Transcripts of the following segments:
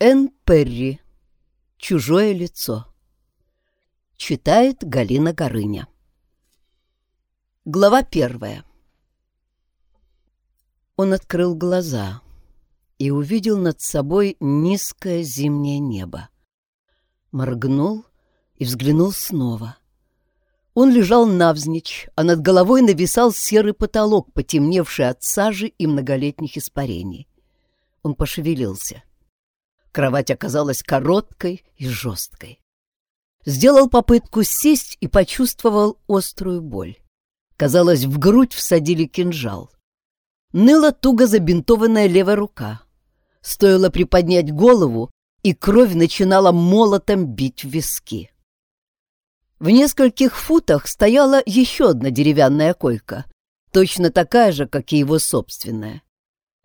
Энн Перри. Чужое лицо. Читает Галина Горыня. Глава первая. Он открыл глаза и увидел над собой низкое зимнее небо. Моргнул и взглянул снова. Он лежал навзничь, а над головой нависал серый потолок, потемневший от сажи и многолетних испарений. Он пошевелился — Кровать оказалась короткой и жесткой. Сделал попытку сесть и почувствовал острую боль. Казалось, в грудь всадили кинжал. Ныла туго забинтованная левая рука. Стоило приподнять голову, и кровь начинала молотом бить в виски. В нескольких футах стояла еще одна деревянная койка, точно такая же, как и его собственная.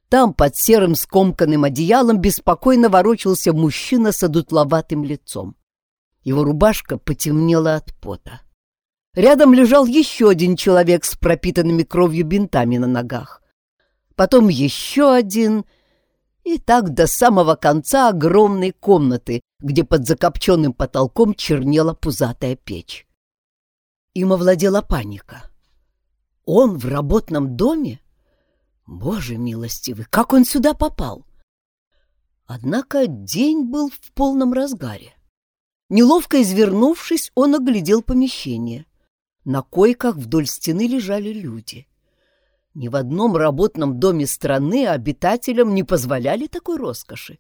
Там, под серым скомканным одеялом, беспокойно ворочался мужчина с одутловатым лицом. Его рубашка потемнела от пота. Рядом лежал еще один человек с пропитанными кровью бинтами на ногах. Потом еще один... И так до самого конца огромной комнаты, где под закопченным потолком чернела пузатая печь. Им овладела паника. Он в работном доме? Боже милостивый, как он сюда попал? Однако день был в полном разгаре. Неловко извернувшись, он оглядел помещение. На койках вдоль стены лежали люди. Ни в одном работном доме страны обитателям не позволяли такой роскоши.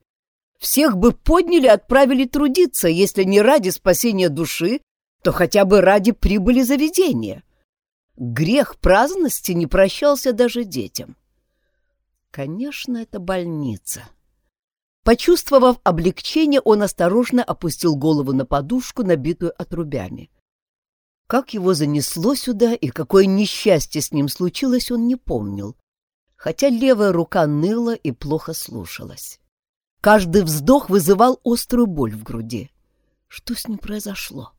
Всех бы подняли отправили трудиться, если не ради спасения души, то хотя бы ради прибыли заведения. Грех праздности не прощался даже детям. Конечно, это больница. Почувствовав облегчение, он осторожно опустил голову на подушку, набитую отрубями. Как его занесло сюда и какое несчастье с ним случилось, он не помнил, хотя левая рука ныла и плохо слушалась. Каждый вздох вызывал острую боль в груди. Что с ним произошло?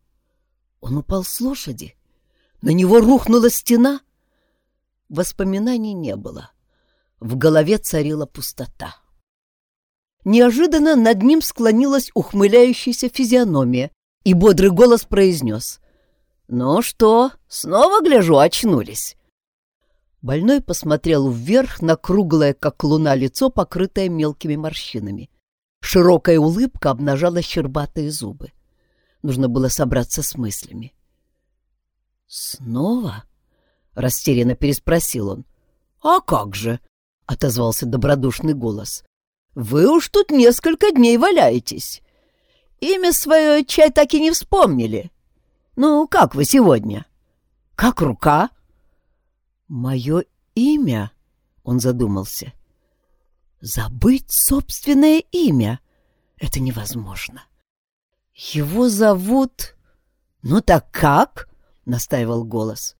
Он упал с лошади? На него рухнула стена? Воспоминаний не было. В голове царила пустота. Неожиданно над ним склонилась ухмыляющаяся физиономия, и бодрый голос произнес. «Ну что, снова, гляжу, очнулись?» Больной посмотрел вверх на круглое, как луна, лицо, покрытое мелкими морщинами. Широкая улыбка обнажала щербатые зубы. Нужно было собраться с мыслями. «Снова?» — растерянно переспросил он. «А как же?» Отозвался добродушный голос. «Вы уж тут несколько дней валяетесь. Имя свое чай так и не вспомнили. Ну, как вы сегодня? Как рука?» «Мое имя?» — он задумался. «Забыть собственное имя — это невозможно. Его зовут...» «Ну так как?» — настаивал голос.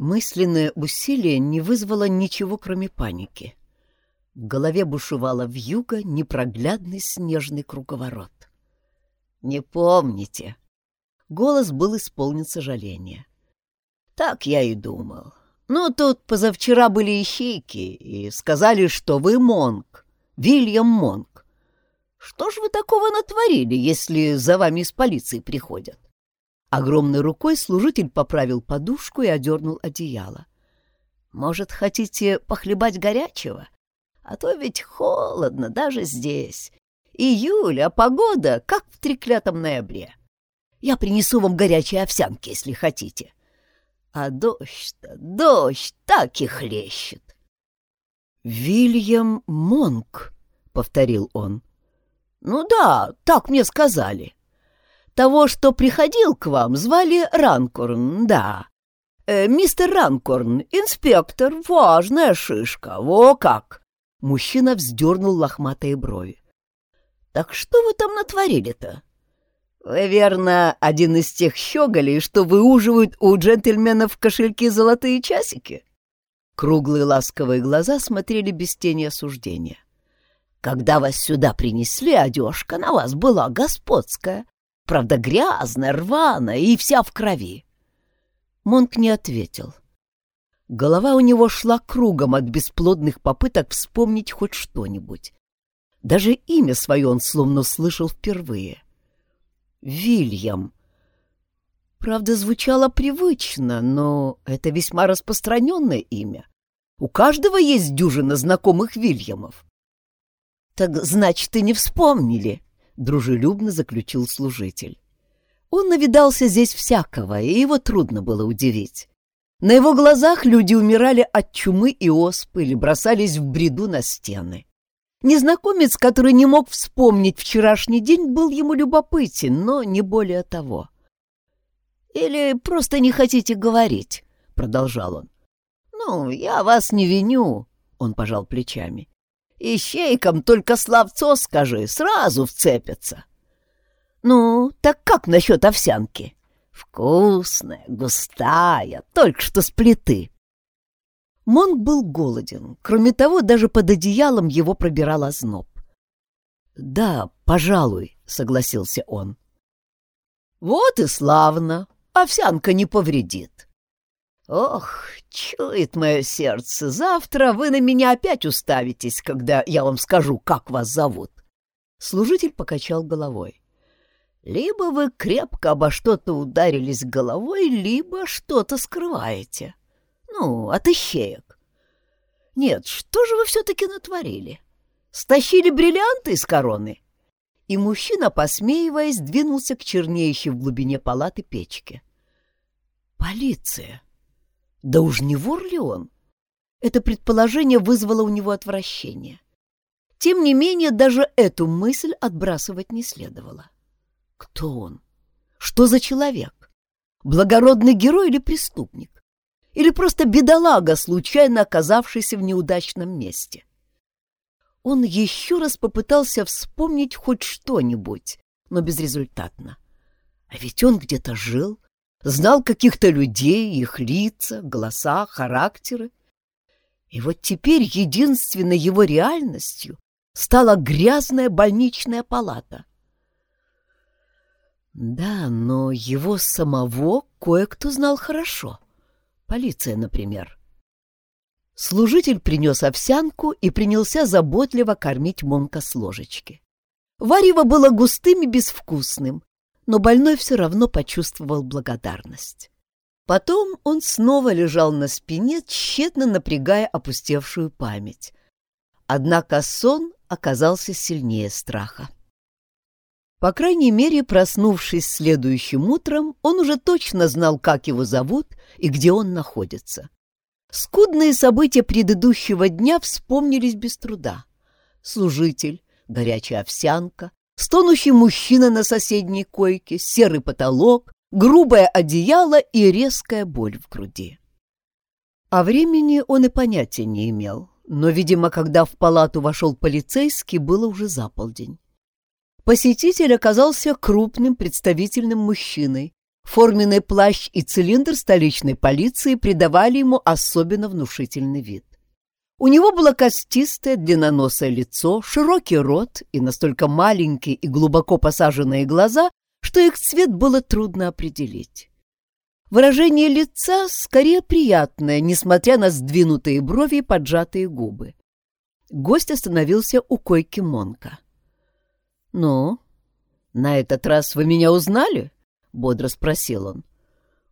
Мысленное усилие не вызвало ничего, кроме паники. В голове бушевала вьюга непроглядный снежный круговорот. «Не помните?» Голос был исполнен сожаления. «Так я и думал. Ну, тут позавчера были ищейки и сказали, что вы Монк, Вильям Монк. Что ж вы такого натворили, если за вами из полиции приходят?» Огромной рукой служитель поправил подушку и одернул одеяло. «Может, хотите похлебать горячего? А то ведь холодно даже здесь. Июль, а погода как в треклятом ноябре. Я принесу вам горячие овсянки, если хотите. А дождь-то, дождь так и хлещет». «Вильям Монк», — повторил он. «Ну да, так мне сказали». Того, что приходил к вам, звали Ранкорн, да. Э, мистер Ранкорн, инспектор, важная шишка, во как!» Мужчина вздернул лохматые брови. «Так что вы там натворили-то?» «Вы, верно, один из тех щеголей, что выуживают у джентльменов в кошельки золотые часики?» Круглые ласковые глаза смотрели без тени осуждения. «Когда вас сюда принесли, одежка на вас была господская, правда, грязная, рваная и вся в крови. Монк не ответил. Голова у него шла кругом от бесплодных попыток вспомнить хоть что-нибудь. Даже имя свое он словно слышал впервые. Вильям. Правда, звучало привычно, но это весьма распространенное имя. У каждого есть дюжина знакомых Вильямов. «Так, значит, и не вспомнили», — дружелюбно заключил служитель. Он навидался здесь всякого, и его трудно было удивить. На его глазах люди умирали от чумы и оспы или бросались в бреду на стены. Незнакомец, который не мог вспомнить вчерашний день, был ему любопытен, но не более того. «Или просто не хотите говорить?» — продолжал он. «Ну, я вас не виню», — он пожал плечами. «Ищейкам только словцо скажи, сразу вцепятся». «Ну, так как насчет овсянки?» «Вкусная, густая, только что с плиты». Монг был голоден. Кроме того, даже под одеялом его пробирал озноб. «Да, пожалуй», — согласился он. «Вот и славно. Овсянка не повредит. Ох, чует мое сердце, завтра вы на меня опять уставитесь, когда я вам скажу, как вас зовут». Служитель покачал головой. «Либо вы крепко обо что-то ударились головой, либо что-то скрываете. Ну, от ищеек. Нет, что же вы все-таки натворили? Стащили бриллианты из короны?» И мужчина, посмеиваясь, двинулся к чернеющей в глубине палаты печке. «Полиция! Да уж не вор ли он?» Это предположение вызвало у него отвращение. Тем не менее, даже эту мысль отбрасывать не следовало. Кто он? Что за человек? Благородный герой или преступник? Или просто бедолага, случайно оказавшийся в неудачном месте. Он еще раз попытался вспомнить хоть что-нибудь, но безрезультатно. А ведь он где-то жил, знал каких-то людей, их лица, голоса, характеры. И вот теперь единственной его реальностью стала грязная больничная палата. Да, но его самого кое-кто знал хорошо. Полиция, например. Служитель принес овсянку и принялся заботливо кормить Монка с ложечки. Варево было густым и безвкусным, но больной все равно почувствовал благодарность. Потом он снова лежал на спине, тщетно напрягая опустевшую память. Однако сон оказался сильнее страха. По крайней мере, проснувшись следующим утром, он уже точно знал, как его зовут и где он находится. Скудные события предыдущего дня вспомнились без труда. Служитель, горячая овсянка, стонущий мужчина на соседней койке, серый потолок, грубое одеяло и резкая боль в груди. О времени он и понятия не имел, но, видимо, когда в палату вошел полицейский, было уже заполдень. Посетитель оказался крупным представительным мужчиной. Форменный плащ и цилиндр столичной полиции придавали ему особенно внушительный вид. У него было костистое длинноносое лицо, широкий рот и настолько маленькие и глубоко посаженные глаза, что их цвет было трудно определить. Выражение лица скорее приятное, несмотря на сдвинутые брови и поджатые губы. Гость остановился у койки Монка. «Ну, на этот раз вы меня узнали?» — бодро спросил он.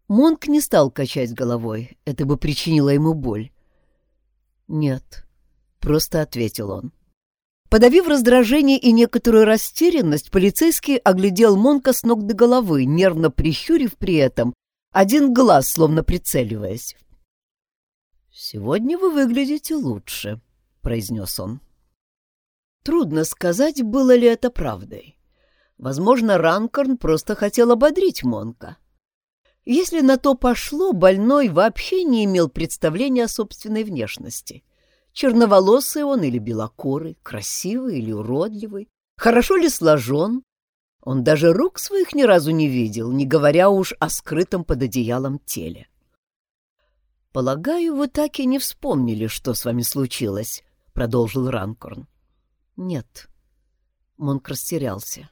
Монк не стал качать головой, это бы причинило ему боль. «Нет», — просто ответил он. Подавив раздражение и некоторую растерянность, полицейский оглядел Монка с ног до головы, нервно прищурив при этом один глаз, словно прицеливаясь. «Сегодня вы выглядите лучше», — произнес он. Трудно сказать, было ли это правдой. Возможно, Ранкорн просто хотел ободрить Монка. Если на то пошло, больной вообще не имел представления о собственной внешности. Черноволосый он или белокорый, красивый или уродливый, хорошо ли сложен. Он даже рук своих ни разу не видел, не говоря уж о скрытом под одеялом теле. «Полагаю, вы так и не вспомнили, что с вами случилось», — продолжил Ранкорн. Нет. Монк растерялся.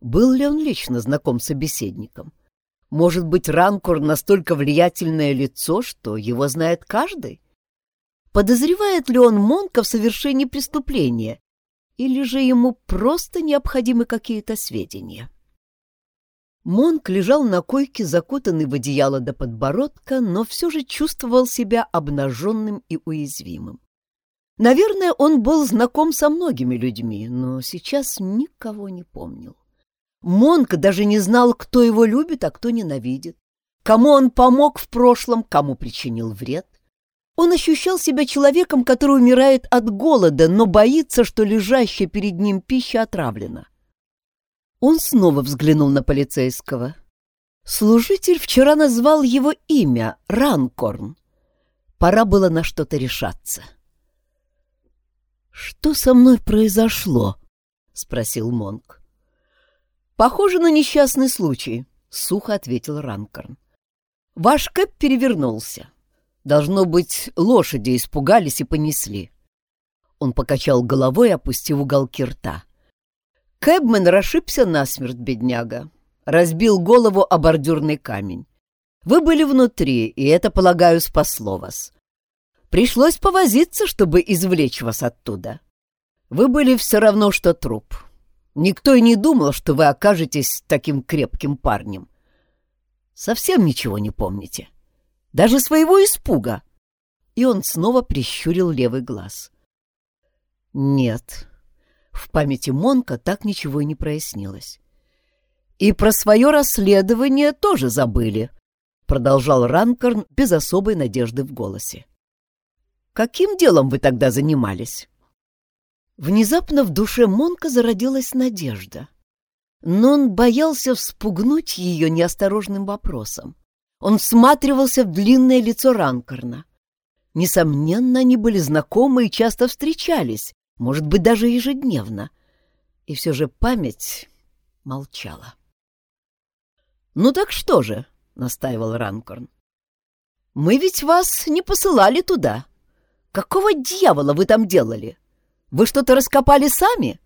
Был ли он лично знаком с собеседником? Может быть, Ранкор настолько влиятельное лицо, что его знает каждый? Подозревает ли он Монка в совершении преступления? Или же ему просто необходимы какие-то сведения? Монк лежал на койке, закутанный в одеяло до подбородка, но все же чувствовал себя обнаженным и уязвимым. Наверное, он был знаком со многими людьми, но сейчас никого не помнил. Монк даже не знал, кто его любит, а кто ненавидит, кому он помог в прошлом, кому причинил вред. Он ощущал себя человеком, который умирает от голода, но боится, что лежащая перед ним пища отравлена. Он снова взглянул на полицейского. Служитель вчера назвал его имя — Ранкорн. Пора было на что-то решаться. «Что со мной произошло?» — спросил Монк. «Похоже на несчастный случай», — сухо ответил Ранкорн. «Ваш Кэп перевернулся. Должно быть, лошади испугались и понесли». Он покачал головой, опустив уголки рта. Кэбмен расшибся насмерть, бедняга. Разбил голову о бордюрный камень. Вы были внутри, и это, полагаю, спасло вас. Пришлось повозиться, чтобы извлечь вас оттуда. Вы были все равно, что труп. Никто и не думал, что вы окажетесь таким крепким парнем. Совсем ничего не помните. Даже своего испуга. И он снова прищурил левый глаз. Нет, в памяти Монка так ничего и не прояснилось. «И про свое расследование тоже забыли», — продолжал Ранкорн без особой надежды в голосе. «Каким делом вы тогда занимались?» Внезапно в душе Монка зародилась надежда. Но он боялся вспугнуть ее неосторожным вопросом. Он всматривался в длинное лицо Ранкорна. Несомненно, они были знакомы и часто встречались, может быть, даже ежедневно. И все же память молчала. «Ну так что же?» — настаивал Ранкорн. «Мы ведь вас не посылали туда. Какого дьявола вы там делали? Вы что-то раскопали сами?»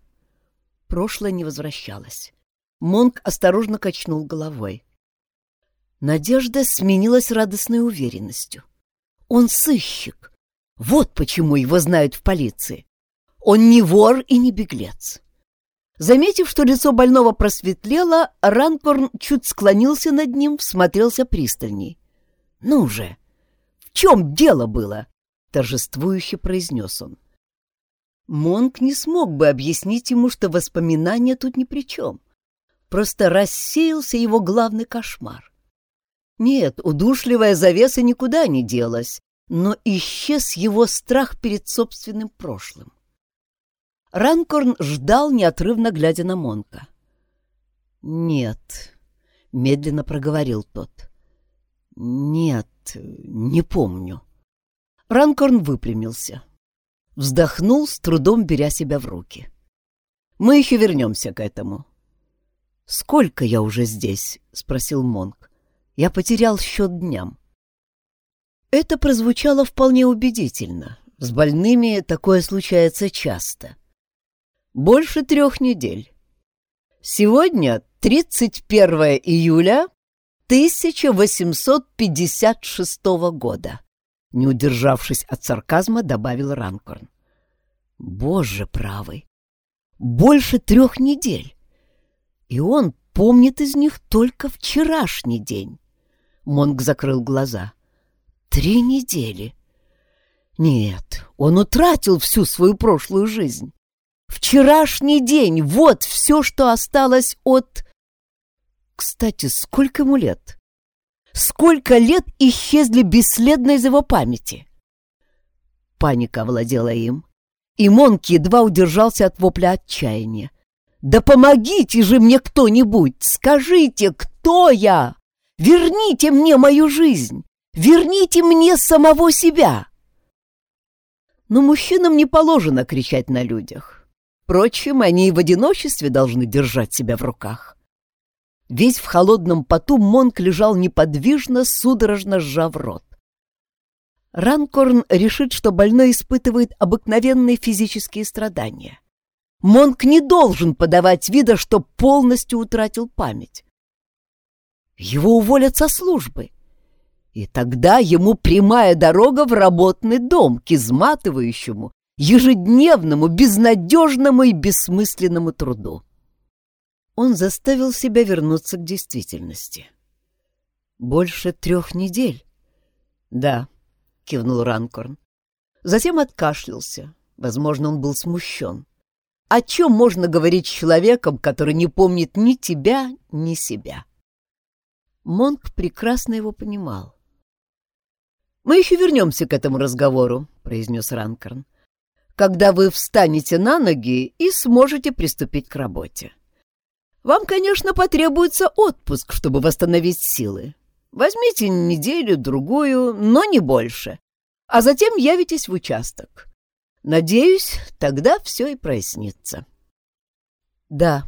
Прошлое не возвращалось. Монк осторожно качнул головой. Надежда сменилась радостной уверенностью. Он сыщик. Вот почему его знают в полиции. Он не вор и не беглец. Заметив, что лицо больного просветлело, Ранкорн чуть склонился над ним, всмотрелся пристальней. «Ну же! В чем дело было?» — торжествующе произнес он. Монк не смог бы объяснить ему, что воспоминания тут ни при чем. Просто рассеялся его главный кошмар. Нет, удушливая завеса никуда не делась, но исчез его страх перед собственным прошлым. Ранкорн ждал, неотрывно глядя на Монка. «Нет», — медленно проговорил тот. «Нет, не помню». Ранкорн выпрямился. Вздохнул, с трудом беря себя в руки. «Мы еще вернемся к этому». «Сколько я уже здесь?» — спросил Монк. «Я потерял счет дням». Это прозвучало вполне убедительно. С больными такое случается часто. Больше трех недель. Сегодня 31 июля 1856 года. Не удержавшись от сарказма, добавил Ранкорн. Боже правый! Больше трех недель! И он помнит из них только вчерашний день. Монг закрыл глаза. Три недели. Нет, он утратил всю свою прошлую жизнь. Вчерашний день — вот все, что осталось от... Кстати, сколько ему лет? Сколько лет исчезли бесследно из его памяти? Паника овладела им, и Монк едва удержался от вопля отчаяния. «Да помогите же мне кто-нибудь! Скажите, кто я? Верните мне мою жизнь! Верните мне самого себя!» Но мужчинам не положено кричать на людях. Впрочем, они и в одиночестве должны держать себя в руках. Весь в холодном поту Монк лежал неподвижно, судорожно сжав рот. Ранкорн решит, что больной испытывает обыкновенные физические страдания. Монк не должен подавать вида, что полностью утратил память. Его уволят со службы. И тогда ему прямая дорога в работный дом, к изматывающему, ежедневному, безнадежному и бессмысленному труду. Он заставил себя вернуться к действительности. «Больше трех недель?» «Да», — кивнул Ранкорн. Затем откашлялся. Возможно, он был смущен. О чем можно говорить с человеком, который не помнит ни тебя, ни себя? Монк прекрасно его понимал. «Мы еще вернемся к этому разговору», — произнес Ранкорн, «когда вы встанете на ноги и сможете приступить к работе. Вам, конечно, потребуется отпуск, чтобы восстановить силы. Возьмите неделю-другую, но не больше, а затем явитесь в участок. Надеюсь, тогда все и прояснится. Да,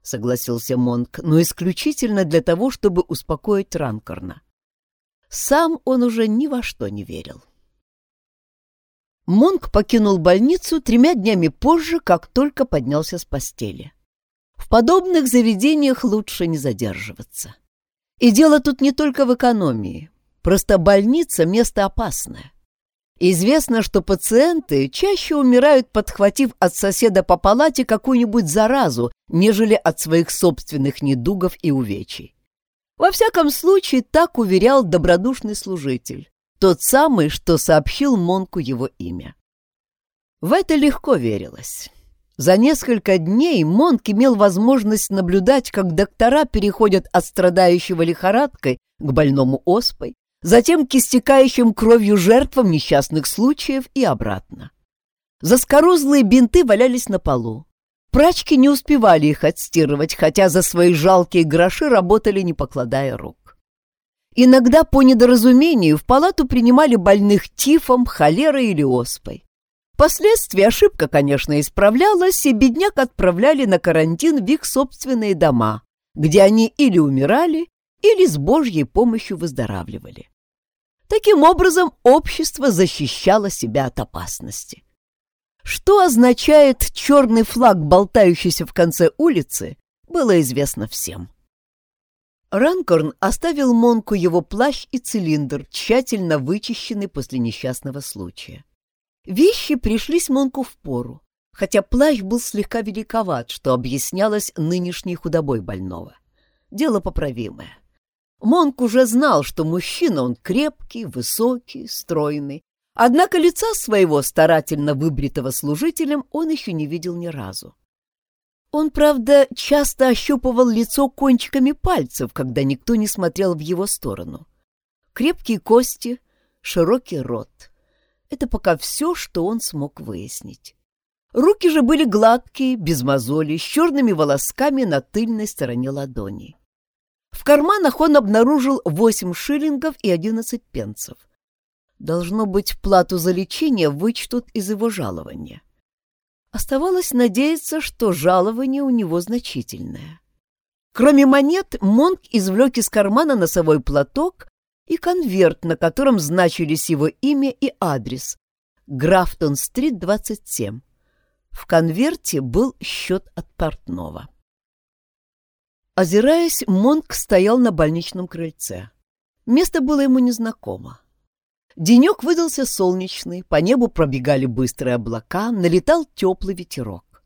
согласился Монк, но исключительно для того, чтобы успокоить Ранкорна. Сам он уже ни во что не верил. Монк покинул больницу тремя днями позже, как только поднялся с постели. В подобных заведениях лучше не задерживаться. И дело тут не только в экономии. Просто больница — место опасное. Известно, что пациенты чаще умирают, подхватив от соседа по палате какую-нибудь заразу, нежели от своих собственных недугов и увечий. Во всяком случае, так уверял добродушный служитель, тот самый, что сообщил Монку его имя. В это легко верилось. За несколько дней Монк имел возможность наблюдать, как доктора переходят от страдающего лихорадкой к больному оспой, затем к истекающим кровью жертвам несчастных случаев и обратно. Заскорузлые бинты валялись на полу. Прачки не успевали их отстирывать, хотя за свои жалкие гроши работали, не покладая рук. Иногда по недоразумению в палату принимали больных тифом, холерой или оспой. Впоследствии ошибка, конечно, исправлялась, и бедняк отправляли на карантин в их собственные дома, где они или умирали, или с Божьей помощью выздоравливали. Таким образом, общество защищало себя от опасности. Что означает черный флаг, болтающийся в конце улицы, было известно всем. Ранкорн оставил Монку его плащ и цилиндр, тщательно вычищенный после несчастного случая. Вещи пришлись Монку в пору, хотя плащ был слегка великоват, что объяснялось нынешней худобой больного. Дело поправимое. Монк уже знал, что мужчина он крепкий, высокий, стройный. Однако лица своего, старательно выбритого служителем, он еще не видел ни разу. Он, правда, часто ощупывал лицо кончиками пальцев, когда никто не смотрел в его сторону. Крепкие кости, широкий рот. Это пока все, что он смог выяснить. Руки же были гладкие, без мозолей, с черными волосками на тыльной стороне ладони. В карманах он обнаружил 8 шиллингов и 11 пенсов. Должно быть, плату за лечение вычтут из его жалования. Оставалось надеяться, что жалование у него значительное. Кроме монет, Монк извлек из кармана носовой платок и конверт, на котором значились его имя и адрес. Графтон-стрит, 27. В конверте был счет от портного. Озираясь, Монк стоял на больничном крыльце. Место было ему незнакомо. Денек выдался солнечный, по небу пробегали быстрые облака, налетал теплый ветерок.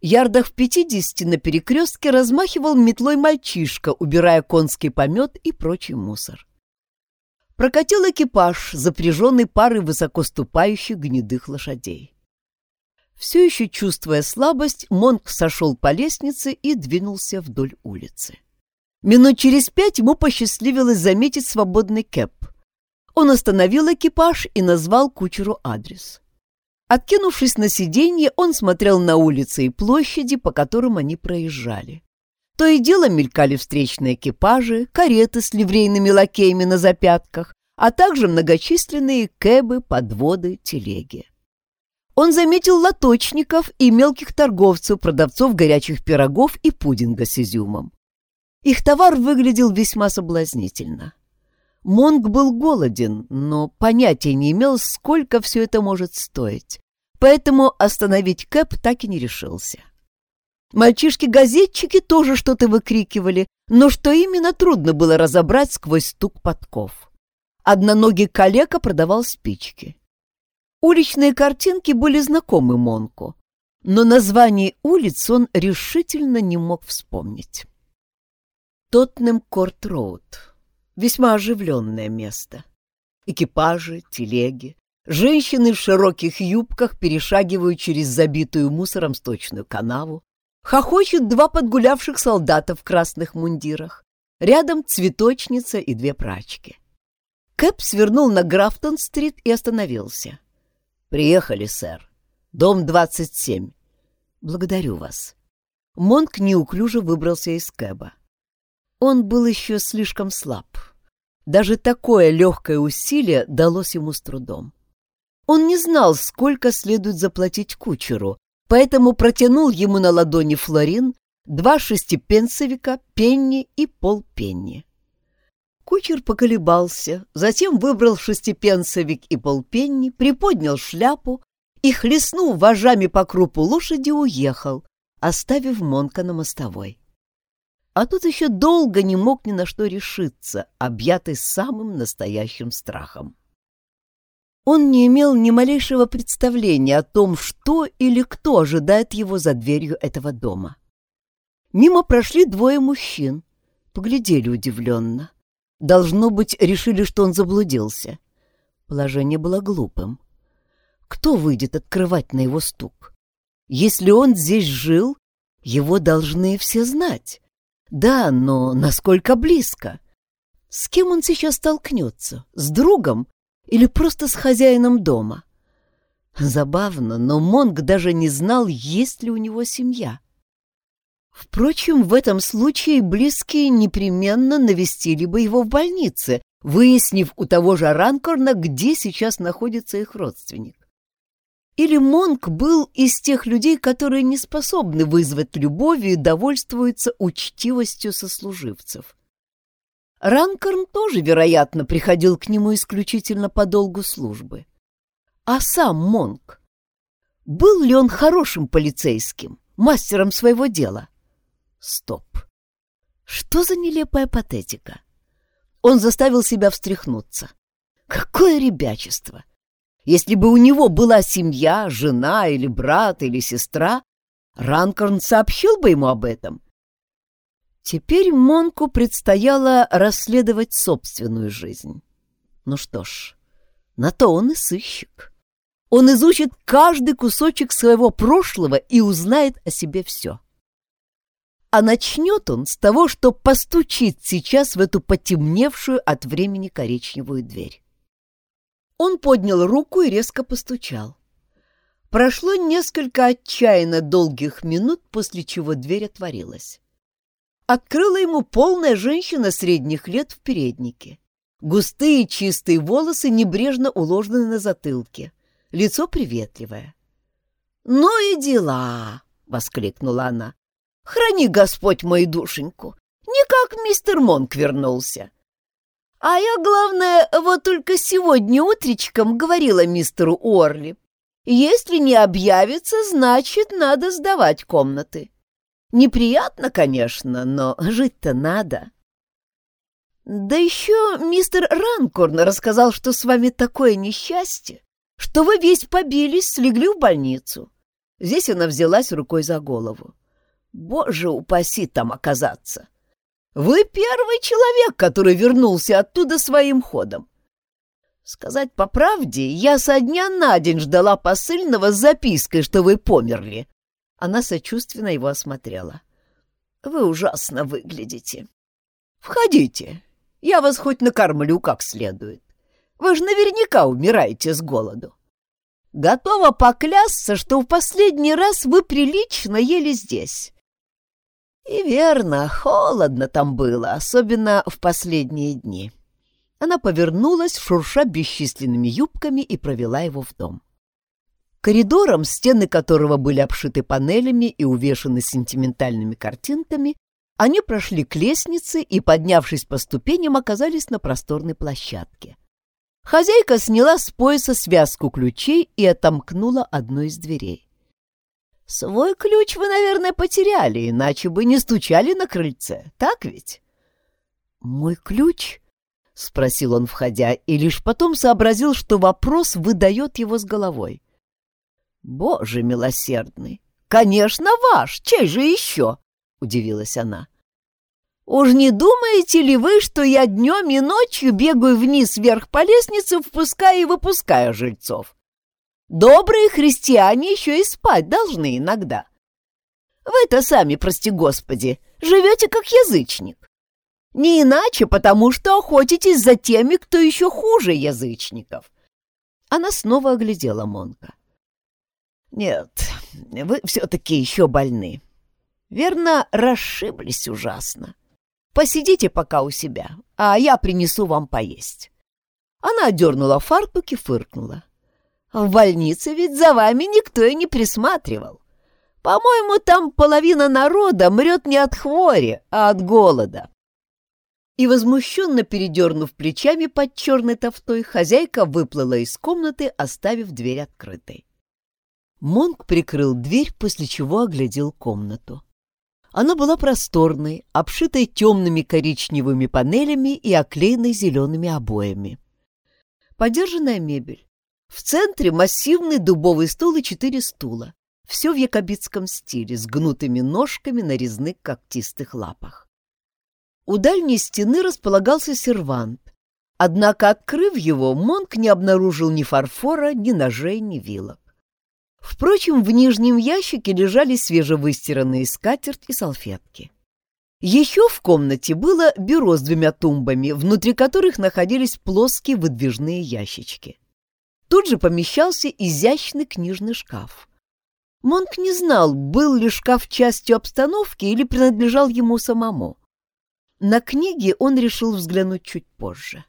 Ярдах в пятидесяти на перекрестке размахивал метлой мальчишка, убирая конский помет и прочий мусор. Прокатил экипаж, запряженный парой высокоступающих гнедых лошадей. Все еще чувствуя слабость, Монк сошел по лестнице и двинулся вдоль улицы. Минут через пять ему посчастливилось заметить свободный кэп. Он остановил экипаж и назвал кучеру адрес. Откинувшись на сиденье, он смотрел на улицы и площади, по которым они проезжали. То и дело мелькали встречные экипажи, кареты с ливрейными лакеями на запятках, а также многочисленные кэбы, подводы, телеги. Он заметил лоточников и мелких торговцев, продавцов горячих пирогов и пудинга с изюмом. Их товар выглядел весьма соблазнительно. Монг был голоден, но понятия не имел, сколько все это может стоить, поэтому остановить Кэп так и не решился. Мальчишки-газетчики тоже что-то выкрикивали, но что именно трудно было разобрать сквозь стук подков. Одноногий калека продавал спички. Уличные картинки были знакомы Монку, но названий улиц он решительно не мог вспомнить. Тотнем Корт Роуд. Весьма оживленное место. Экипажи, телеги, женщины в широких юбках перешагивают через забитую мусором сточную канаву, хохочут два подгулявших солдата в красных мундирах, рядом цветочница и две прачки. Кэп свернул на Графтон-стрит и остановился. «Приехали, сэр. Дом 27. Благодарю вас». Монк неуклюже выбрался из Кэба. Он был еще слишком слаб. Даже такое легкое усилие далось ему с трудом. Он не знал, сколько следует заплатить кучеру, поэтому протянул ему на ладони флорин, два шестипенсовика, пенни и полпенни. Кучер поколебался, затем выбрал шестипенсовик и полпенни, приподнял шляпу и, хлестнув вожами по крупу лошади, уехал, оставив Монка на мостовой. А тут еще долго не мог ни на что решиться, объятый самым настоящим страхом. Он не имел ни малейшего представления о том, что или кто ожидает его за дверью этого дома. Мимо прошли двое мужчин, поглядели удивленно. Должно быть, решили, что он заблудился. Положение было глупым. Кто выйдет открывать на его стук? Если он здесь жил, его должны все знать. Да, но насколько близко? С кем он сейчас столкнется? С другом или просто с хозяином дома? Забавно, но Монг даже не знал, есть ли у него семья. Впрочем, в этом случае близкие непременно навестили бы его в больнице, выяснив у того же Ранкорна, где сейчас находится их родственник. Или Монк был из тех людей, которые не способны вызвать любовь и довольствуются учтивостью сослуживцев. Ранкорн тоже, вероятно, приходил к нему исключительно по долгу службы. А сам Монк? Был ли он хорошим полицейским, мастером своего дела? Стоп. Что за нелепая патетика? Он заставил себя встряхнуться. Какое ребячество! Если бы у него была семья, жена или брат или сестра, Ранкорн сообщил бы ему об этом. Теперь Монку предстояло расследовать собственную жизнь. Ну что ж, на то он и сыщик. Он изучит каждый кусочек своего прошлого и узнает о себе все. А начнет он с того, что постучит сейчас в эту потемневшую от времени коричневую дверь. Он поднял руку и резко постучал. Прошло несколько отчаянно долгих минут, после чего дверь отворилась. Открыла ему полная женщина средних лет в переднике. Густые чистые волосы небрежно уложены на затылке. Лицо приветливое. «Ну и дела!» — воскликнула она. «Храни Господь мою душеньку! Не как мистер Монк вернулся. А я, главное, вот только сегодня утречком говорила мистеру Орли. Если не объявится, значит, надо сдавать комнаты. Неприятно, конечно, но жить-то надо. Да еще мистер Ранкорн рассказал, что с вами такое несчастье, что вы весь побились, слегли в больницу. Здесь она взялась рукой за голову. Боже упаси там оказаться! Вы первый человек, который вернулся оттуда своим ходом. Сказать по правде, я со дня на день ждала посыльного с запиской, что вы померли. Она сочувственно его осмотрела. Вы ужасно выглядите. Входите, я вас хоть накормлю как следует. Вы же наверняка умираете с голоду. Готова поклясться, что в последний раз вы прилично ели здесь. И верно, холодно там было, особенно в последние дни. Она повернулась, шурша бесчисленными юбками, и провела его в дом. Коридором, стены которого были обшиты панелями и увешаны сентиментальными картинками, они прошли к лестнице и, поднявшись по ступеням, оказались на просторной площадке. Хозяйка сняла с пояса связку ключей и отомкнула одну из дверей. Свой ключ вы, наверное, потеряли, иначе бы не стучали на крыльце, так ведь? Мой ключ? спросил он, входя, и лишь потом сообразил, что вопрос выдает его с головой. «Боже милосердный! Конечно, ваш! Чей же еще?» — удивилась она. «Уж не думаете ли вы, что я днем и ночью бегаю вниз-вверх по лестнице, впуская и выпуская жильцов? Добрые христиане еще и спать должны иногда. Вы-то сами, прости господи, живете как язычник. Не иначе, потому что охотитесь за теми, кто еще хуже язычников. Она снова оглядела Монка. Нет, вы все-таки еще больны. Верно, расшиблись ужасно. Посидите пока у себя, а я принесу вам поесть. Она отдернула фартук и фыркнула. В больнице ведь за вами никто и не присматривал. По-моему, там половина народа мрет не от хвори, а от голода. И, возмущенно передернув плечами под черной тофтой, хозяйка выплыла из комнаты, оставив дверь открытой. Монк прикрыл дверь, после чего оглядел комнату. Она была просторной, обшитой темными коричневыми панелями и оклеенной зелеными обоями. Подержанная мебель. В центре массивный дубовый стол и четыре стула. Все в якобитском стиле, с гнутыми ножками на резных когтистых лапах. У дальней стены располагался сервант, однако, открыв его, Монк не обнаружил ни фарфора, ни ножей, ни вилок. Впрочем, в нижнем ящике лежали свежевыстиранные скатерть и салфетки. Еще в комнате было бюро с двумя тумбами, внутри которых находились плоские выдвижные ящички. Тут же помещался изящный книжный шкаф. Монк не знал, был ли шкаф частью обстановки или принадлежал ему самому. На книги он решил взглянуть чуть позже.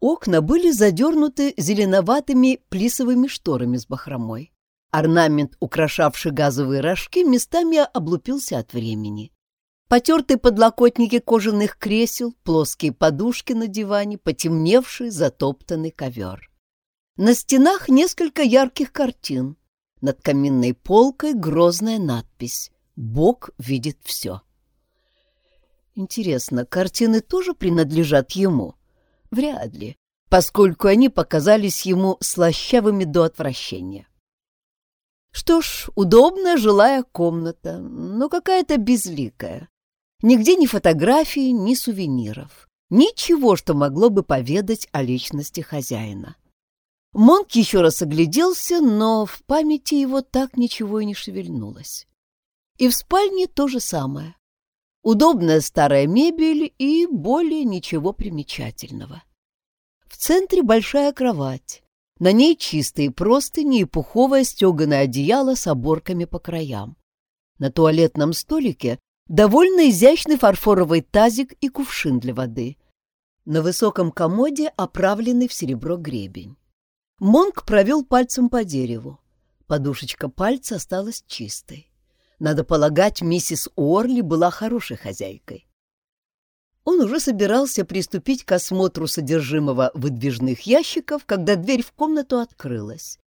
Окна были задернуты зеленоватыми плисовыми шторами с бахромой. Орнамент, украшавший газовые рожки, местами облупился от времени. Потертые подлокотники кожаных кресел, плоские подушки на диване, потемневший затоптанный ковер. На стенах несколько ярких картин, над каминной полкой грозная надпись «Бог видит все». Интересно, картины тоже принадлежат ему? Вряд ли, поскольку они показались ему слащавыми до отвращения. Что ж, удобная жилая комната, но какая-то безликая. Нигде ни фотографий, ни сувениров. Ничего, что могло бы поведать о личности хозяина. Монк еще раз огляделся, но в памяти его так ничего и не шевельнулось. И в спальне то же самое. Удобная старая мебель и более ничего примечательного. В центре большая кровать. На ней чистые простыни и пуховое стеганое одеяло с оборками по краям. На туалетном столике довольно изящный фарфоровый тазик и кувшин для воды. На высоком комоде оправленный в серебро гребень. Монк провел пальцем по дереву. Подушечка пальца осталась чистой. Надо полагать, миссис Уорли была хорошей хозяйкой. Он уже собирался приступить к осмотру содержимого выдвижных ящиков, когда дверь в комнату открылась.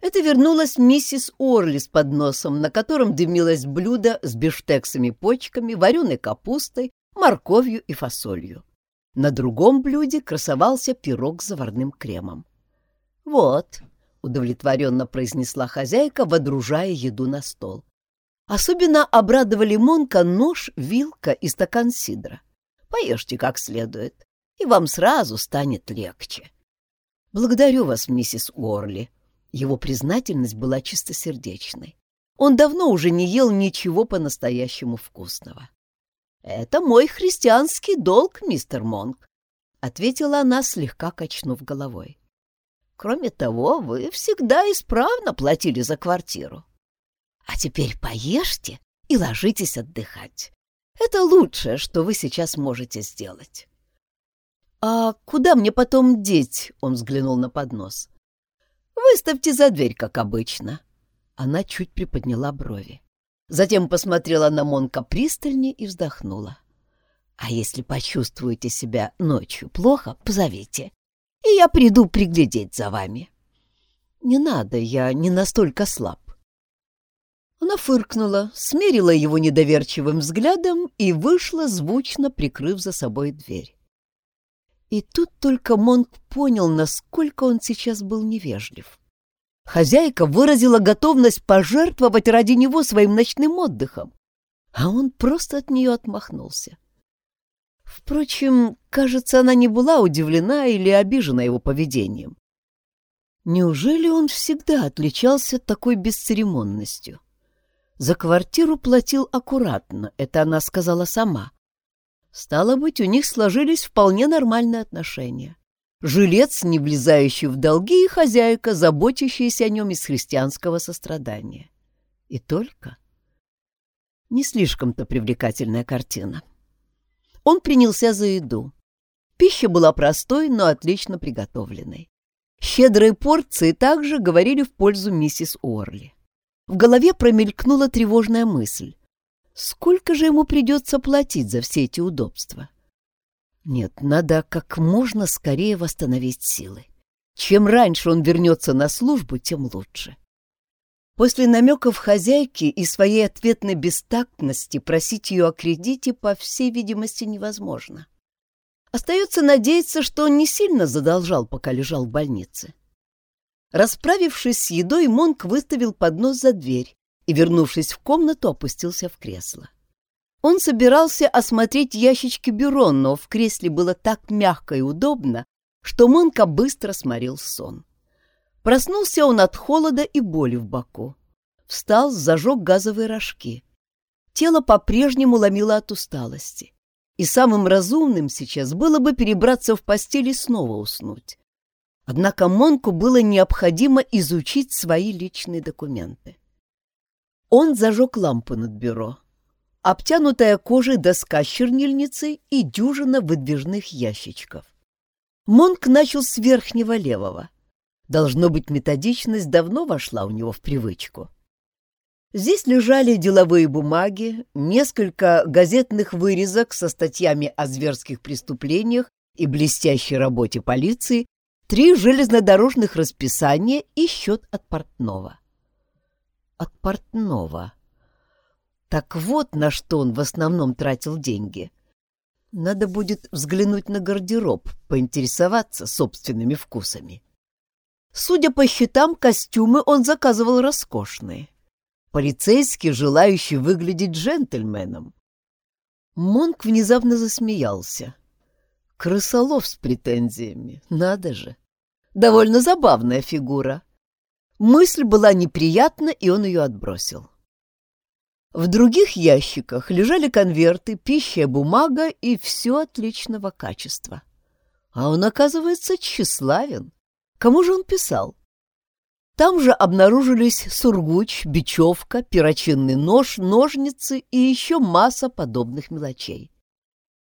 Это вернулась миссис Орли с подносом, на котором дымилось блюдо с бифштексами-почками, вареной капустой, морковью и фасолью. На другом блюде красовался пирог с заварным кремом. «Вот», — удовлетворенно произнесла хозяйка, водружая еду на стол. Особенно обрадовали Монка нож, вилка и стакан сидра. Поешьте как следует, и вам сразу станет легче. Благодарю вас, миссис Уорли. Его признательность была чистосердечной. Он давно уже не ел ничего по-настоящему вкусного. «Это мой христианский долг, мистер Монк», — ответила она, слегка качнув головой. Кроме того, вы всегда исправно платили за квартиру. А теперь поешьте и ложитесь отдыхать. Это лучшее, что вы сейчас можете сделать. «А куда мне потом деть?» — он взглянул на поднос. «Выставьте за дверь, как обычно». Она чуть приподняла брови. Затем посмотрела на Монка пристальнее и вздохнула. «А если почувствуете себя ночью плохо, позовите и я приду приглядеть за вами. Не надо, я не настолько слаб. Она фыркнула, смерила его недоверчивым взглядом и вышла, звучно прикрыв за собой дверь. И тут только Монк понял, насколько он сейчас был невежлив. Хозяйка выразила готовность пожертвовать ради него своим ночным отдыхом, а он просто от нее отмахнулся. Впрочем, кажется, она не была удивлена или обижена его поведением. Неужели он всегда отличался такой бесцеремонностью? За квартиру платил аккуратно, это она сказала сама. Стало быть, у них сложились вполне нормальные отношения. Жилец, не влезающий в долги, и хозяйка, заботящаяся о нем из христианского сострадания. И только... Не слишком-то привлекательная картина. Он принялся за еду. Пища была простой, но отлично приготовленной. Щедрые порции также говорили в пользу миссис Орли. В голове промелькнула тревожная мысль. Сколько же ему придется платить за все эти удобства? Нет, надо как можно скорее восстановить силы. Чем раньше он вернется на службу, тем лучше. После намеков хозяйки и своей ответной бестактности просить ее о кредите, по всей видимости, невозможно. Остается надеяться, что он не сильно задолжал, пока лежал в больнице. Расправившись с едой, Монк выставил поднос за дверь и, вернувшись в комнату, опустился в кресло. Он собирался осмотреть ящички бюро, но в кресле было так мягко и удобно, что Монка быстро сморил сон. Проснулся он от холода и боли в боку. Встал, зажег газовые рожки. Тело по-прежнему ломило от усталости. И самым разумным сейчас было бы перебраться в постель и снова уснуть. Однако Монку было необходимо изучить свои личные документы. Он зажег лампу над бюро. Обтянутая кожей доска с чернильницей и дюжина выдвижных ящичков. Монк начал с верхнего левого. Должно быть, методичность давно вошла у него в привычку. Здесь лежали деловые бумаги, несколько газетных вырезок со статьями о зверских преступлениях и блестящей работе полиции, три железнодорожных расписания и счет от портного от портного. Так вот, на что он в основном тратил деньги. Надо будет взглянуть на гардероб, поинтересоваться собственными вкусами. Судя по счетам, костюмы он заказывал роскошные. Полицейский, желающий выглядеть джентльменом. Монк внезапно засмеялся. Крысолов с претензиями, надо же. Довольно забавная фигура. Мысль была неприятна, и он ее отбросил. В других ящиках лежали конверты, пища, бумага и все отличного качества. А он, оказывается, тщеславен. Кому же он писал? Там же обнаружились сургуч, бечевка, перочинный нож, ножницы и еще масса подобных мелочей.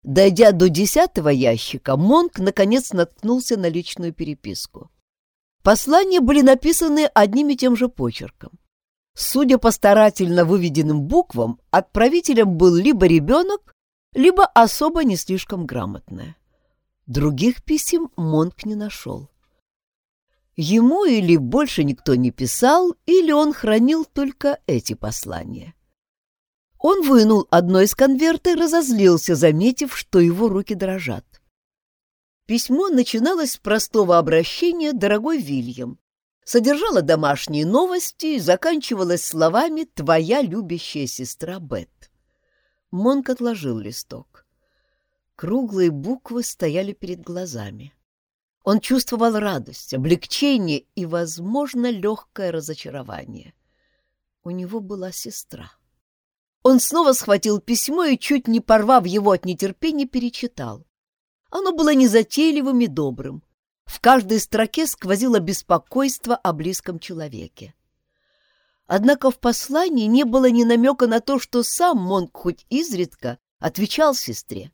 Дойдя до десятого ящика, Монк наконец наткнулся на личную переписку. Послания были написаны одним и тем же почерком. Судя по старательно выведенным буквам, отправителем был либо ребенок, либо особо не слишком грамотная. Других писем Монк не нашел. Ему или больше никто не писал, или он хранил только эти послания. Он вынул одно из конверта и разозлился, заметив, что его руки дрожат. Письмо начиналось с простого обращения «Дорогой Вильям», содержало домашние новости и заканчивалось словами «Твоя любящая сестра Бет». Монк отложил листок. Круглые буквы стояли перед глазами. Он чувствовал радость, облегчение и, возможно, легкое разочарование. У него была сестра. Он снова схватил письмо и, чуть не порвав его от нетерпения, перечитал. Оно было незатейливым и добрым. В каждой строке сквозило беспокойство о близком человеке. Однако в послании не было ни намека на то, что сам Монк хоть изредка отвечал сестре.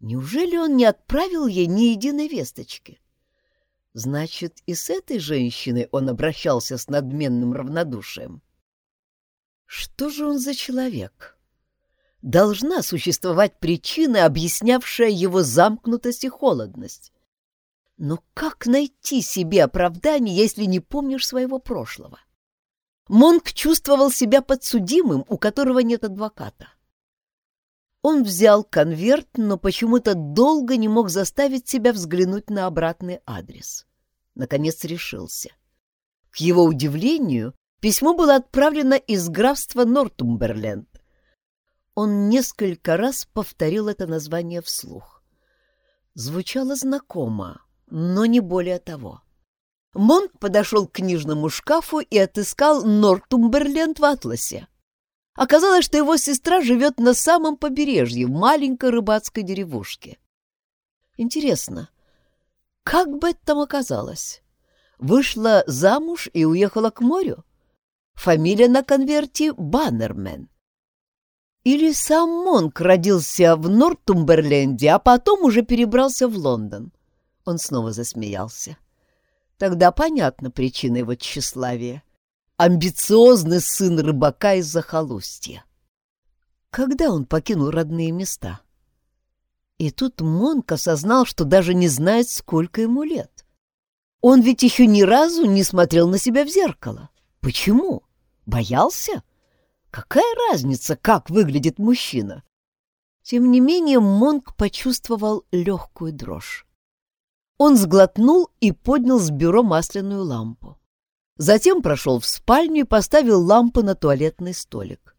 Неужели он не отправил ей ни единой весточки? Значит, и с этой женщиной он обращался с надменным равнодушием. Что же он за человек? должна существовать причина, объяснявшая его замкнутость и холодность. Но как найти себе оправдание, если не помнишь своего прошлого? Монк чувствовал себя подсудимым, у которого нет адвоката. Он взял конверт, но почему-то долго не мог заставить себя взглянуть на обратный адрес. Наконец решился. К его удивлению, письмо было отправлено из графства Нортумберленд. Он несколько раз повторил это название вслух. Звучало знакомо, но не более того. Монк подошел к книжному шкафу и отыскал Нортумберленд в атласе. Оказалось, что его сестра живет на самом побережье, в маленькой рыбацкой деревушке. Интересно, как бы это там оказалось? Вышла замуж и уехала к морю? Фамилия на конверте Баннермен. Или сам Монк родился в Нортумберленде, а потом уже перебрался в Лондон? Он снова засмеялся. Тогда понятна причина его тщеславия амбициозный сын рыбака из захолустья. Когда он покинул родные места? И тут Монк осознал, что даже не знает, сколько ему лет. Он ведь еще ни разу не смотрел на себя в зеркало. Почему? Боялся? Какая разница, как выглядит мужчина? Тем не менее Монк почувствовал легкую дрожь. Он сглотнул и поднял с бюро масляную лампу. Затем прошел в спальню и поставил лампу на туалетный столик.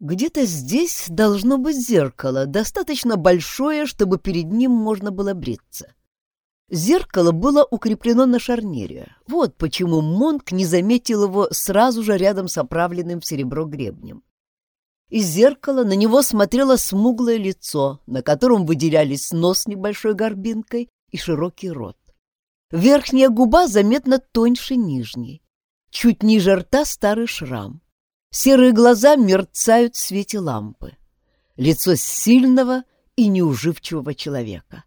Где-то здесь должно быть зеркало, достаточно большое, чтобы перед ним можно было бриться. Зеркало было укреплено на шарнире. Вот почему Монк не заметил его сразу же рядом с оправленным в серебро гребнем. Из зеркала на него смотрело смуглое лицо, на котором выделялись нос с небольшой горбинкой и широкий рот. Верхняя губа заметно тоньше нижней. Чуть ниже рта старый шрам. Серые глаза мерцают в свете лампы. Лицо сильного и неуживчивого человека.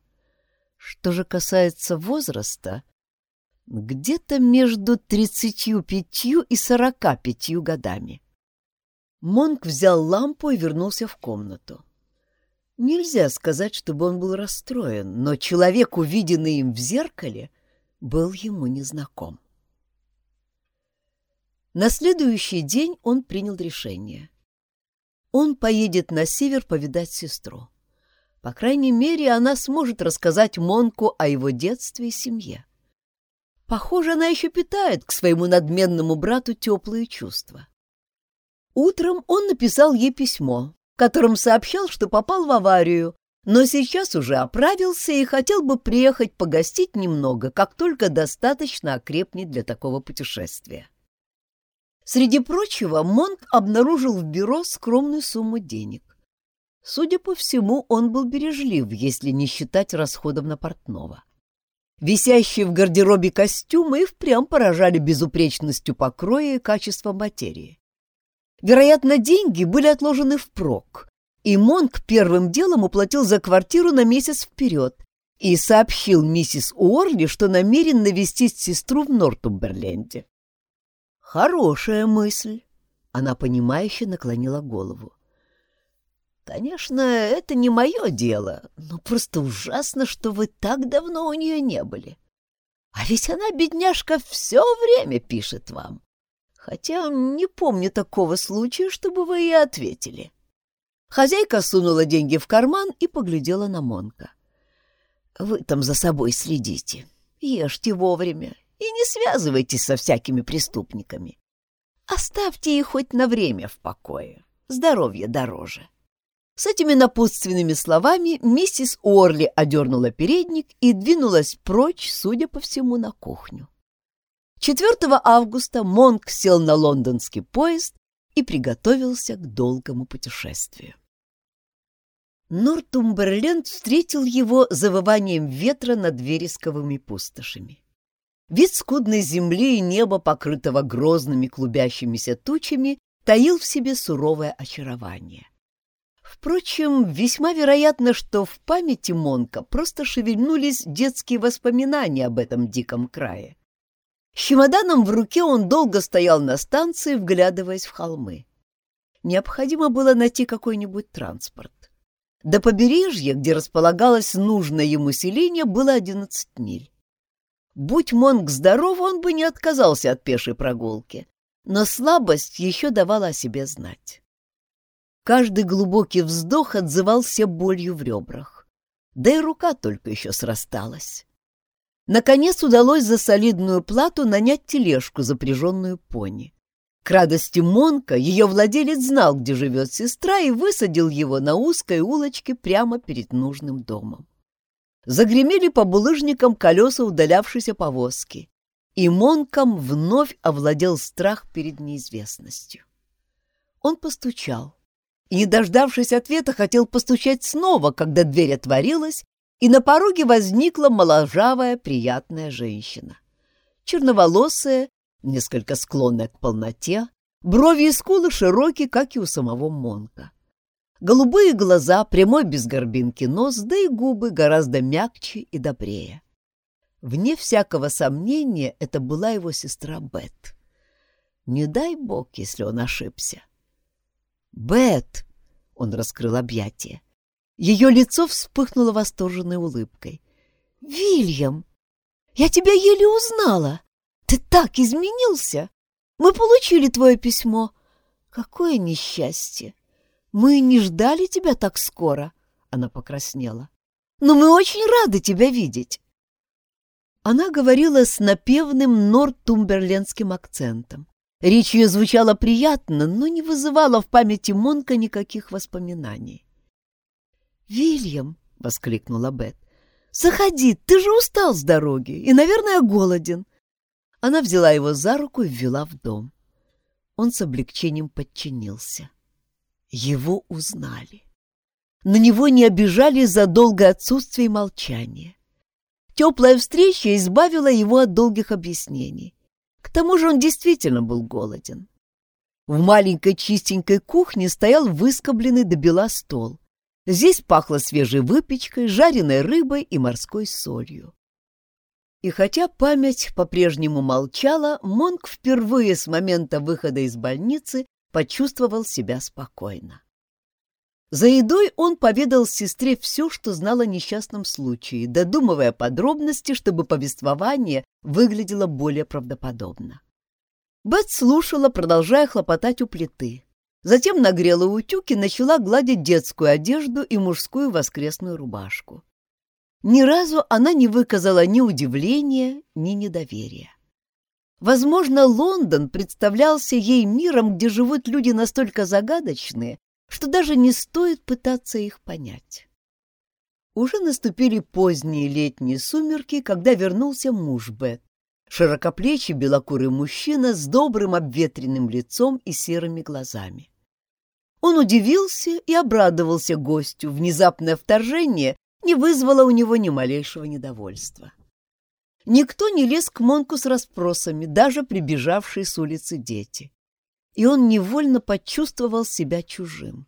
Что же касается возраста, где-то между тридцатью пятью и сорока пятью годами. Монк взял лампу и вернулся в комнату. Нельзя сказать, чтобы он был расстроен, но человек, увиденный им в зеркале, был ему незнаком. На следующий день он принял решение. Он поедет на север повидать сестру. По крайней мере, она сможет рассказать Монку о его детстве и семье. Похоже, она еще питает к своему надменному брату теплые чувства. Утром он написал ей письмо, в котором сообщал, что попал в аварию но сейчас уже оправился и хотел бы приехать погостить немного, как только достаточно окрепнет для такого путешествия. Среди прочего, Монк обнаружил в бюро скромную сумму денег. Судя по всему, он был бережлив, если не считать расходов на портного. Висящие в гардеробе костюмы впрямь поражали безупречностью покроя и качеством материи. Вероятно, деньги были отложены впрок, и Монк первым делом уплатил за квартиру на месяц вперед и сообщил миссис Уорли, что намерен навестить сестру в Нортумберленде. «Хорошая мысль», — она понимающе наклонила голову. «Конечно, это не мое дело, но просто ужасно, что вы так давно у нее не были. А ведь она, бедняжка, все время пишет вам. Хотя не помню такого случая, чтобы вы ей ответили». Хозяйка сунула деньги в карман и поглядела на Монка. «Вы там за собой следите. Ешьте вовремя и не связывайтесь со всякими преступниками. Оставьте их хоть на время в покое. Здоровье дороже». С этими напутственными словами миссис Орли одернула передник и двинулась прочь, судя по всему, на кухню. 4 августа Монк сел на лондонский поезд и приготовился к долгому путешествию. Нортумберленд встретил его завыванием ветра над вересковыми пустошами. Вид скудной земли и неба, покрытого грозными клубящимися тучами, таил в себе суровое очарование. Впрочем, весьма вероятно, что в памяти Монка просто шевельнулись детские воспоминания об этом диком крае. С чемоданом в руке он долго стоял на станции, вглядываясь в холмы. Необходимо было найти какой-нибудь транспорт. До побережья, где располагалось нужное ему селение, было одиннадцать миль. Будь Монг здоров, он бы не отказался от пешей прогулки, но слабость еще давала о себе знать. Каждый глубокий вздох отзывался болью в ребрах. Да и рука только еще срасталась. Наконец удалось за солидную плату нанять тележку, запряженную пони. К радости Монка ее владелец знал, где живет сестра, и высадил его на узкой улочке прямо перед нужным домом. Загремели по булыжникам колеса удалявшейся повозки, и Монком вновь овладел страх перед неизвестностью. Он постучал, и, не дождавшись ответа, хотел постучать снова, когда дверь отворилась, и на пороге возникла моложавая приятная женщина. Черноволосая, несколько склонная к полноте, брови и скулы широкие, как и у самого Монка. Голубые глаза, прямой без горбинки нос, да и губы гораздо мягче и добрее. Вне всякого сомнения, это была его сестра Бет. Не дай бог, если он ошибся. «Бет!» — он раскрыл объятия. Ее лицо вспыхнуло восторженной улыбкой. «Вильям, я тебя еле узнала. Ты так изменился. Мы получили твое письмо. Какое несчастье! Мы не ждали тебя так скоро!» Она покраснела. «Но мы очень рады тебя видеть!» Она говорила с напевным нортумберлендским акцентом. Речь ее звучала приятно, но не вызывала в памяти Монка никаких воспоминаний. «Вильям!» — воскликнула Бет. «Заходи, ты же устал с дороги и, наверное, голоден». Она взяла его за руку и ввела в дом. Он с облегчением подчинился. Его узнали. На него не обижали за долгое отсутствие и молчание. Теплая встреча избавила его от долгих объяснений. К тому же он действительно был голоден. В маленькой чистенькой кухне стоял выскобленный до бела стол. Здесь пахло свежей выпечкой, жареной рыбой и морской солью. И хотя память по-прежнему молчала, Монк впервые с момента выхода из больницы почувствовал себя спокойно. За едой он поведал сестре все, что знал о несчастном случае, додумывая подробности, чтобы повествование выглядело более правдоподобно. Бет слушала, продолжая хлопотать у плиты. Затем нагрела утюг и начала гладить детскую одежду и мужскую воскресную рубашку. Ни разу она не выказала ни удивления, ни недоверия. Возможно, Лондон представлялся ей миром, где живут люди настолько загадочные, что даже не стоит пытаться их понять. Уже наступили поздние летние сумерки, когда вернулся муж Бет, широкоплечий белокурый мужчина с добрым обветренным лицом и серыми глазами. Он удивился и обрадовался гостю, внезапное вторжение не вызвало у него ни малейшего недовольства. Никто не лез к Монку с расспросами, даже прибежавшие с улицы дети и он невольно почувствовал себя чужим.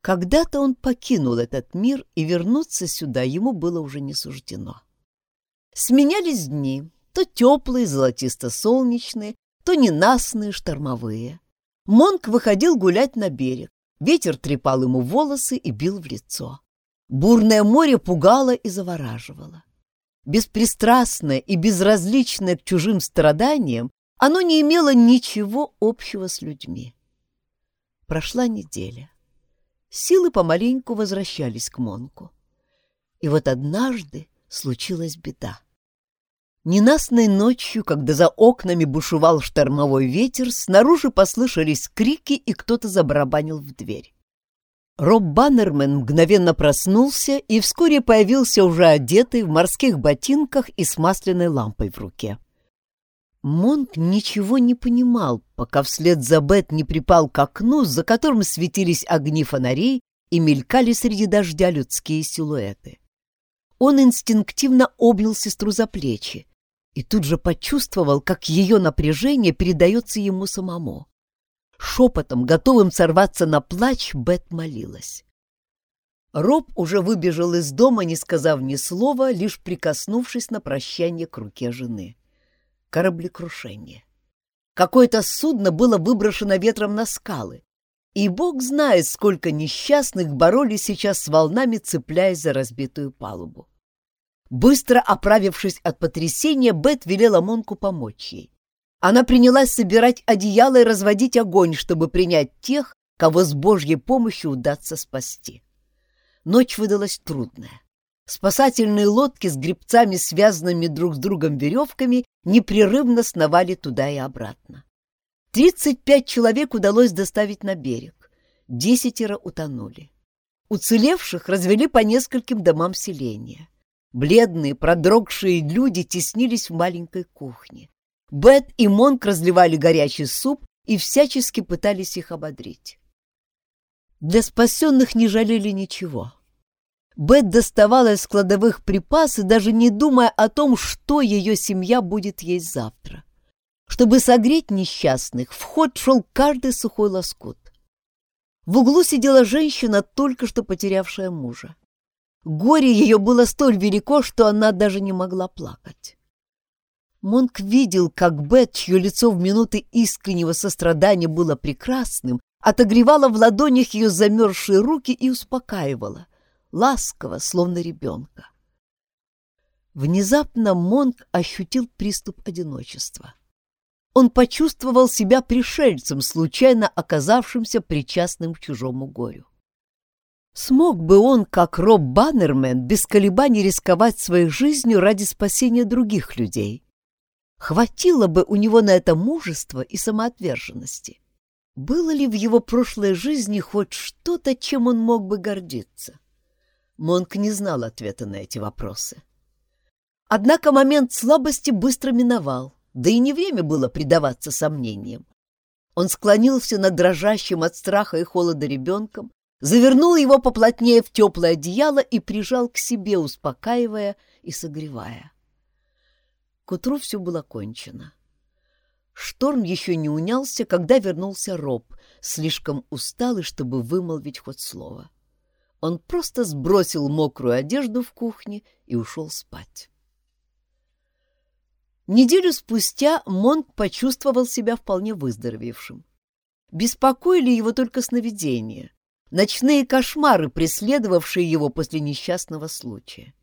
Когда-то он покинул этот мир, и вернуться сюда ему было уже не суждено. Сменялись дни, то теплые, золотисто-солнечные, то ненастные, штормовые. Монк выходил гулять на берег, ветер трепал ему волосы и бил в лицо. Бурное море пугало и завораживало. Беспристрастное и безразличное к чужим страданиям, оно не имело ничего общего с людьми. Прошла неделя. Силы помаленьку возвращались к Монку. И вот однажды случилась беда. Ненастной ночью, когда за окнами бушевал штормовой ветер, снаружи послышались крики, и кто-то забарабанил в дверь. Роб Баннермен мгновенно проснулся и вскоре появился уже одетый в морских ботинках и с масляной лампой в руке. Монк ничего не понимал, пока вслед за Бет не припал к окну, за которым светились огни фонарей и мелькали среди дождя людские силуэты. Он инстинктивно обнял сестру за плечи и тут же почувствовал, как ее напряжение передается ему самому. Шепотом, готовым сорваться на плач, Бет молилась. Роб уже выбежал из дома, не сказав ни слова, лишь прикоснувшись на прощание к руке жены кораблекрушение. Какое-то судно было выброшено ветром на скалы, и бог знает, сколько несчастных боролись сейчас с волнами, цепляясь за разбитую палубу. Быстро оправившись от потрясения, Бет велела Монку помочь ей. Она принялась собирать одеяло и разводить огонь, чтобы принять тех, кого с Божьей помощью удастся спасти. Ночь выдалась трудная. Спасательные лодки с гребцами, связанными друг с другом веревками, непрерывно сновали туда и обратно. Тридцать пять человек удалось доставить на берег. Десятеро утонули. Уцелевших развели по нескольким домам селения. Бледные, продрогшие люди теснились в маленькой кухне. Бет и Монк разливали горячий суп и всячески пытались их ободрить. Для спасенных не жалели ничего. Бет доставала из складовых припасы, даже не думая о том, что ее семья будет есть завтра. Чтобы согреть несчастных, в ход шел каждый сухой лоскут. В углу сидела женщина, только что потерявшая мужа. Горе ее было столь велико, что она даже не могла плакать. Монк видел, как Бет, чье лицо в минуты искреннего сострадания было прекрасным, отогревала в ладонях ее замерзшие руки и успокаивала, ласково, словно ребенка. Внезапно Монк ощутил приступ одиночества. Он почувствовал себя пришельцем, случайно оказавшимся причастным к чужому горю. Смог бы он, как Роб Баннермен, без колебаний рисковать своей жизнью ради спасения других людей? Хватило бы у него на это мужества и самоотверженности. Было ли в его прошлой жизни хоть что-то, чем он мог бы гордиться? Монк не знал ответа на эти вопросы. Однако момент слабости быстро миновал, да и не время было предаваться сомнениям. Он склонился над дрожащим от страха и холода ребенком, завернул его поплотнее в теплое одеяло и прижал к себе, успокаивая и согревая. К утру все было кончено. Шторм еще не унялся, когда вернулся Роб, слишком усталый, чтобы вымолвить хоть слово. Он просто сбросил мокрую одежду в кухне и ушел спать. Неделю спустя Монк почувствовал себя вполне выздоровевшим. Беспокоили его только сновидения, ночные кошмары, преследовавшие его после несчастного случая.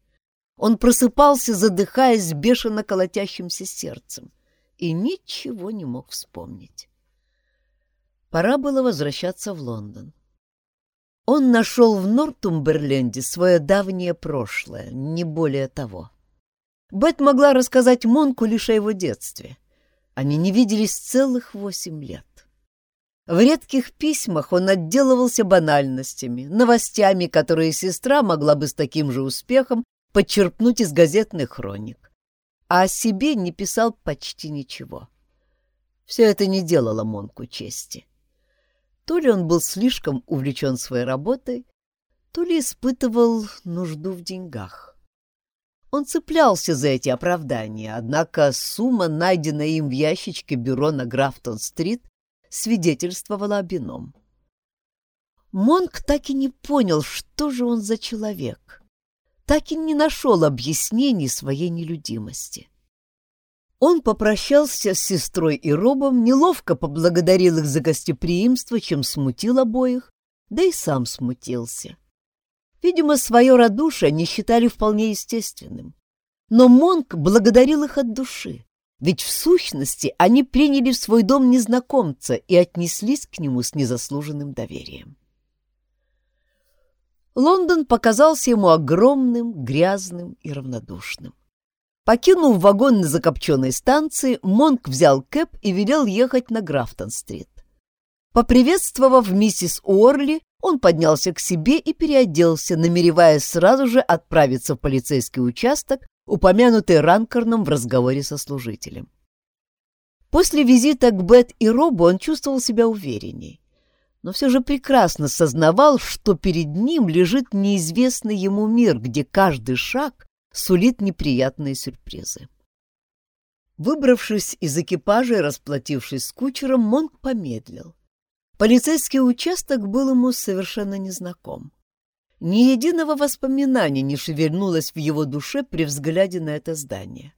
Он просыпался, задыхаясь бешено колотящимся сердцем, и ничего не мог вспомнить. Пора было возвращаться в Лондон. Он нашел в Нортумберленде свое давнее прошлое, не более того. Бет могла рассказать Монку лишь о его детстве. Они не виделись целых восемь лет. В редких письмах он отделывался банальностями, новостями, которые сестра могла бы с таким же успехом подчерпнуть из газетных хроник, а о себе не писал почти ничего. Все это не делало Монку чести. То ли он был слишком увлечен своей работой, то ли испытывал нужду в деньгах. Он цеплялся за эти оправдания, однако сумма, найденная им в ящичке бюро на Графтон-стрит, свидетельствовала об ином. Монк так и не понял, что же он за человек так и не нашел объяснений своей нелюдимости. Он попрощался с сестрой и Робом, неловко поблагодарил их за гостеприимство, чем смутил обоих, да и сам смутился. Видимо, свое радушие они считали вполне естественным. Но Монк благодарил их от души, ведь в сущности они приняли в свой дом незнакомца и отнеслись к нему с незаслуженным доверием. Лондон показался ему огромным, грязным и равнодушным. Покинув вагон на закопченной станции, Монк взял кэп и велел ехать на Графтон-стрит. Поприветствовав миссис Уорли, он поднялся к себе и переоделся, намереваясь сразу же отправиться в полицейский участок, упомянутый Ранкорном в разговоре со служителем. После визита к Бет и Робу он чувствовал себя уверенней но все же прекрасно сознавал, что перед ним лежит неизвестный ему мир, где каждый шаг сулит неприятные сюрпризы. Выбравшись из экипажа и расплатившись с кучером, Монк помедлил. Полицейский участок был ему совершенно незнаком. Ни единого воспоминания не шевельнулось в его душе при взгляде на это здание.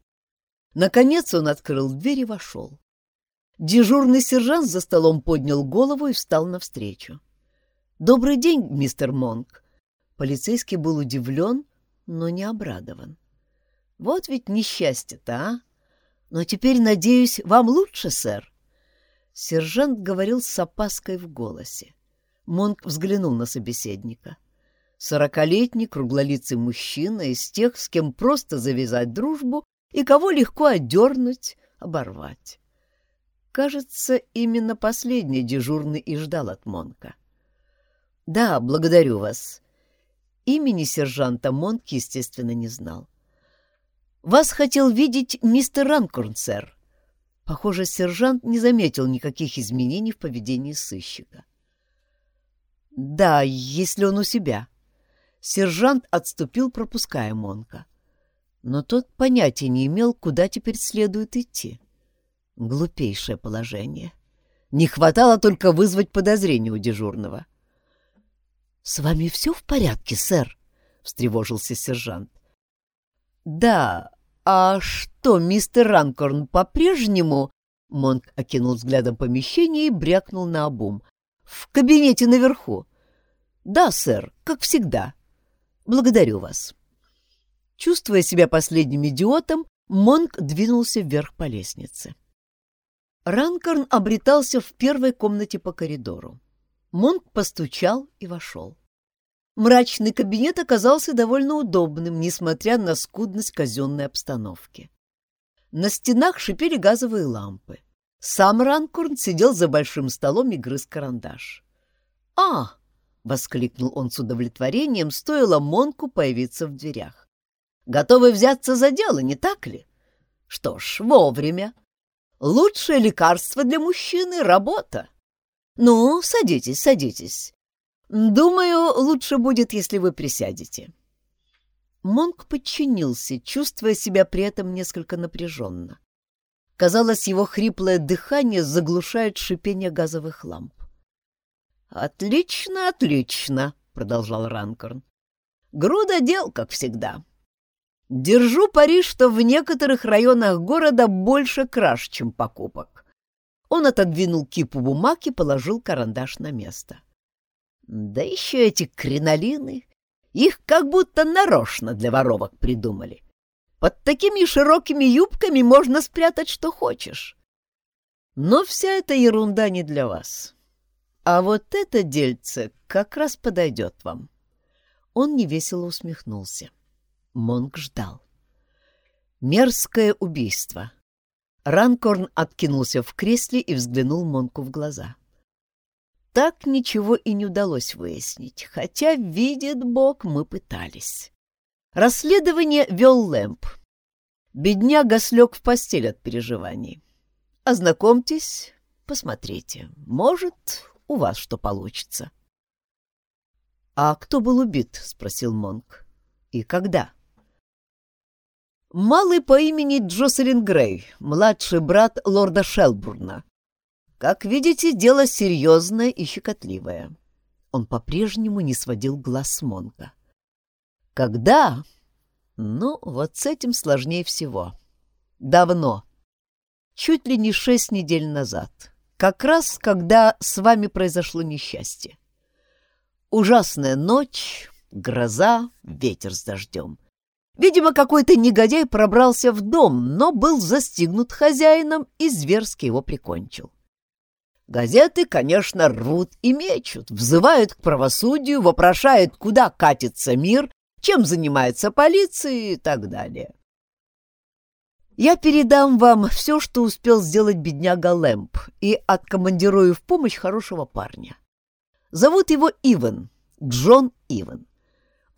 Наконец он открыл дверь и вошел. Дежурный сержант за столом поднял голову и встал навстречу. «Добрый день, мистер Монк!» Полицейский был удивлен, но не обрадован. «Вот ведь несчастье-то, а! Но теперь, надеюсь, вам лучше, сэр?» Сержант говорил с опаской в голосе. Монк взглянул на собеседника. Сорокалетний круглолицый мужчина из тех, с кем просто завязать дружбу и кого легко отдернуть, оборвать. Кажется, именно последний дежурный и ждал от Монка. «Да, благодарю вас». Имени сержанта Монк, естественно, не знал. «Вас хотел видеть мистер Ранкорн, сэр». Похоже, сержант не заметил никаких изменений в поведении сыщика. «Да, если он у себя». Сержант отступил, пропуская Монка. Но тот понятия не имел, куда теперь следует идти. Глупейшее положение. Не хватало только вызвать подозрение у дежурного. — С вами все в порядке, сэр? — встревожился сержант. — Да, а что, мистер Ранкорн по-прежнему... Монк окинул взглядом помещение и брякнул на обум. «В кабинете наверху». «Да, сэр, как всегда. Благодарю вас». Чувствуя себя последним идиотом, Монк двинулся вверх по лестнице. Ранкорн обретался в первой комнате по коридору. Монк постучал и вошел. Мрачный кабинет оказался довольно удобным, несмотря на скудность казенной обстановки. На стенах шипели газовые лампы. Сам Ранкорн сидел за большим столом и грыз карандаш. «А!» — воскликнул он с удовлетворением, стоило Монку появиться в дверях. «Готовы взяться за дело, не так ли? Что ж, вовремя. Лучшее лекарство для мужчины — работа. Ну, садитесь, садитесь. Думаю, лучше будет, если вы присядете. Монк подчинился, чувствуя себя при этом несколько напряженно. Казалось, его хриплое дыхание заглушает шипение газовых ламп. «Отлично, отлично», — продолжал Ранкорн. «Груда дел, как всегда. Держу пари, что в некоторых районах города больше краж, чем покупок. Он отодвинул кипу бумаг и положил карандаш на место. Да еще эти кринолины. Их как будто нарочно для воровок придумали. Под такими широкими юбками можно спрятать что хочешь. Но вся эта ерунда не для вас. А вот это дельце как раз подойдет вам. Он невесело усмехнулся. — Монг ждал. Мерзкое убийство. Ранкорн откинулся в кресле и взглянул Монку в глаза. Так ничего и не удалось выяснить, хотя, видит Бог, мы пытались. Расследование вел Лэмп. Бедняга слег в постель от переживаний. Ознакомьтесь, посмотрите. Может, у вас что получится. — А кто был убит? — спросил Монк. — И когда? — Малый по имени Джоселин Грей, младший брат лорда Шелбурна. Как видите, дело серьезное и щекотливое. Он по-прежнему не сводил глаз с Монка. Когда? Ну, вот с этим сложнее всего. Давно. Чуть ли не шесть недель назад. Как раз, когда с вами произошло несчастье. Ужасная ночь, гроза, ветер с дождем. Видимо, какой-то негодяй пробрался в дом, но был застигнут хозяином и зверски его прикончил. Газеты, конечно, рвут и мечут, взывают к правосудию, вопрошают, куда катится мир, чем занимается полиция и так далее. Я передам вам все, что успел сделать бедняга Лэмп, и откомандирую в помощь хорошего парня. Зовут его Иван, Джон Иван.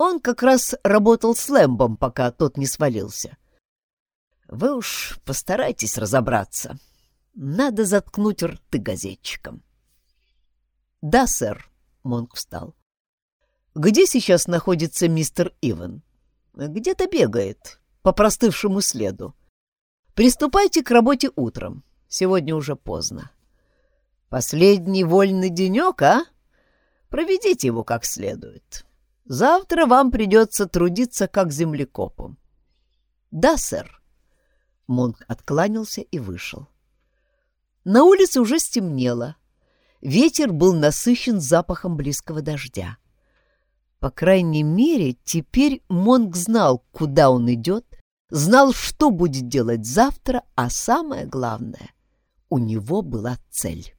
Он как раз работал с Лэмбом, пока тот не свалился. Вы уж постарайтесь разобраться. Надо заткнуть рты газетчикам. Да, сэр, Монк встал. Где сейчас находится мистер Иван? Где-то бегает, по простывшему следу. Приступайте к работе утром. Сегодня уже поздно. Последний вольный денек, а? Проведите его как следует. Завтра вам придется трудиться как землекопом. — Да, сэр. Монк откланялся и вышел. На улице уже стемнело. Ветер был насыщен запахом близкого дождя. По крайней мере, теперь Монк знал, куда он идет, знал, что будет делать завтра, а самое главное — у него была цель.